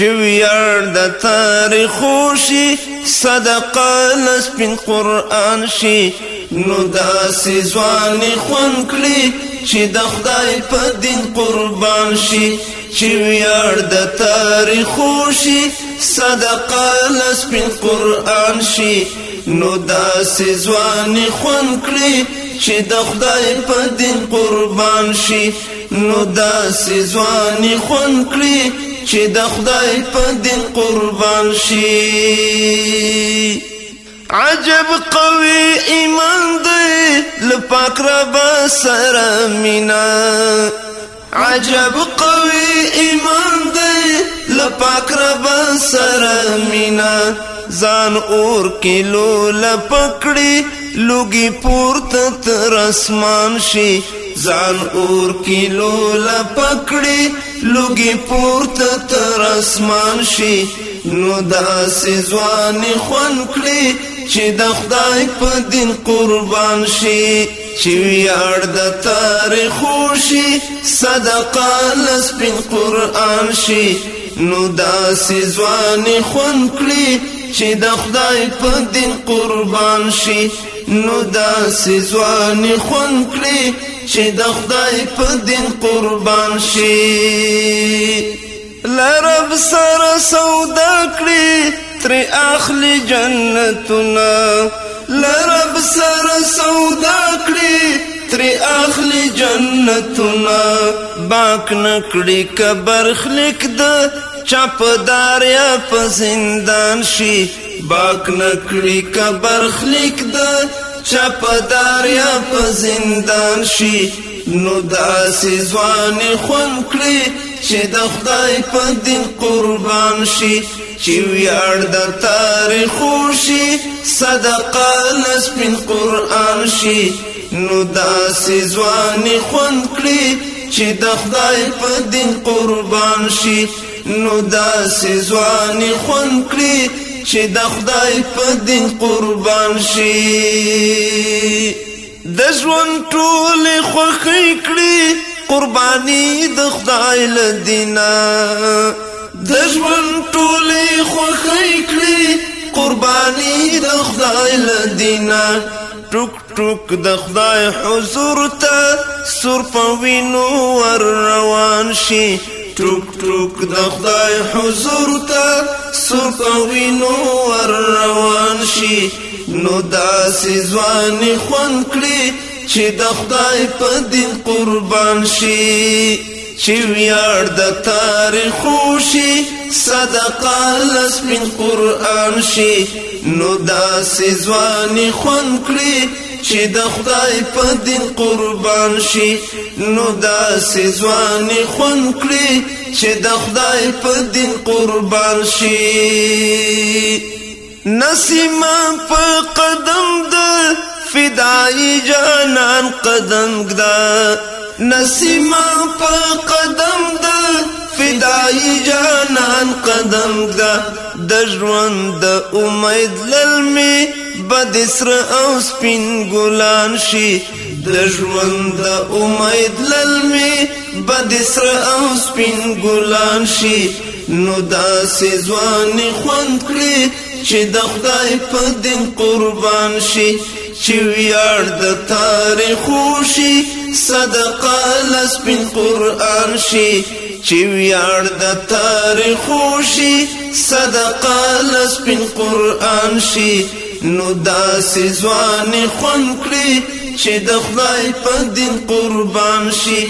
چې ویار د تاریخ خوشي صدقه نسبین قران شي نو داسې ځوان خون کړي چې د خدای په دین قربان شي چې ویار د تاریخ خوشي صدقه نسبین قران شي نو داسې ځوان خون کړي چې د خدای په دین قربان شي نو داسې ځوان خون کړي چې د خدای په دین قربان شي عجب قوي ایمان دی لپاک رب سره مینا عجب قوي ایمان دی لپاک رب سره مینا ځان اور کلو لپکړي لوګي پورته تر اسمان شي ځان اور کیلو لا پکړې لوګي پورته تر اسمان شي نو داسې ځوان خون کړې چې د خدای په دین قربان شي چې ویاړ د تاریخ خوشي صدقه لسبین قران شي نو داسې ځوان خون کړې چې د خدای په دین قربان شي نو داسې ځوان خون کړې چې د خدای په دین قربان شي لرب سره سودا کړی تر اخلي جنتنا لرب سره سودا کړی تر اخلي جنتنا باک نکړي کبر خلق د چپدار یا په زندان شي باک نکړي کبر خلق د چپدار یا په زندان شي نو داسې ځوان خون کړي چې د خدای په دین قربان شي چې ویاړ د تاریخ شي صدقه لسبن قران شي نو داسې ځوان خون کړي چې د خدای په دین قربان شي نو داسې ځوان خون کړي چې د خدای په دین قربان شي د ژوند ټول خوخي کړی قرباني د خدای لدینا د ژوند ټول خوخي کړی قرباني د خدای لدینا ټوک ټوک د خدای حضور ته سر په وینو ور روان شي ټوک ټوک د خدای حضور ته سپوینو ور روان شي نو داسې ځوان خوان کړي چې د خدای په دین قربان شي چې ویار د تاریخ خوشي صدقه لسمن قران شي نو داسې ځوان خوان کړي چې د خدای په دین قربان شي نو دا سزواني خون کړی چې د خدای په دین قربان شي نسیم په قدم د فدای جانان قدم دا نسیم په قدم د فدای جانان قدم دا د ژوند د امید للمی بد سر او سپین ګلان شي د ژوند د امید للمي بد سر او سپین ګلان شي نو دا سيزوان خوند کړي چې د خدای په دین قربان شي چې ویار د تاریخ خوشي صدقه لسبن قران شي چې ویار د تاریخ خوشي صدقه لسبن قران شي نو دا سزوان خون کړی چې د خدای په دین قربان شي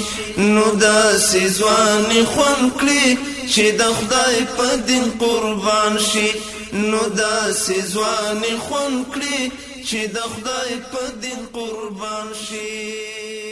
نو دا سزوان خون کړی چې د خدای په دین قربان شي نو دا سزوان خون کړی چې د خدای په دین قربان شي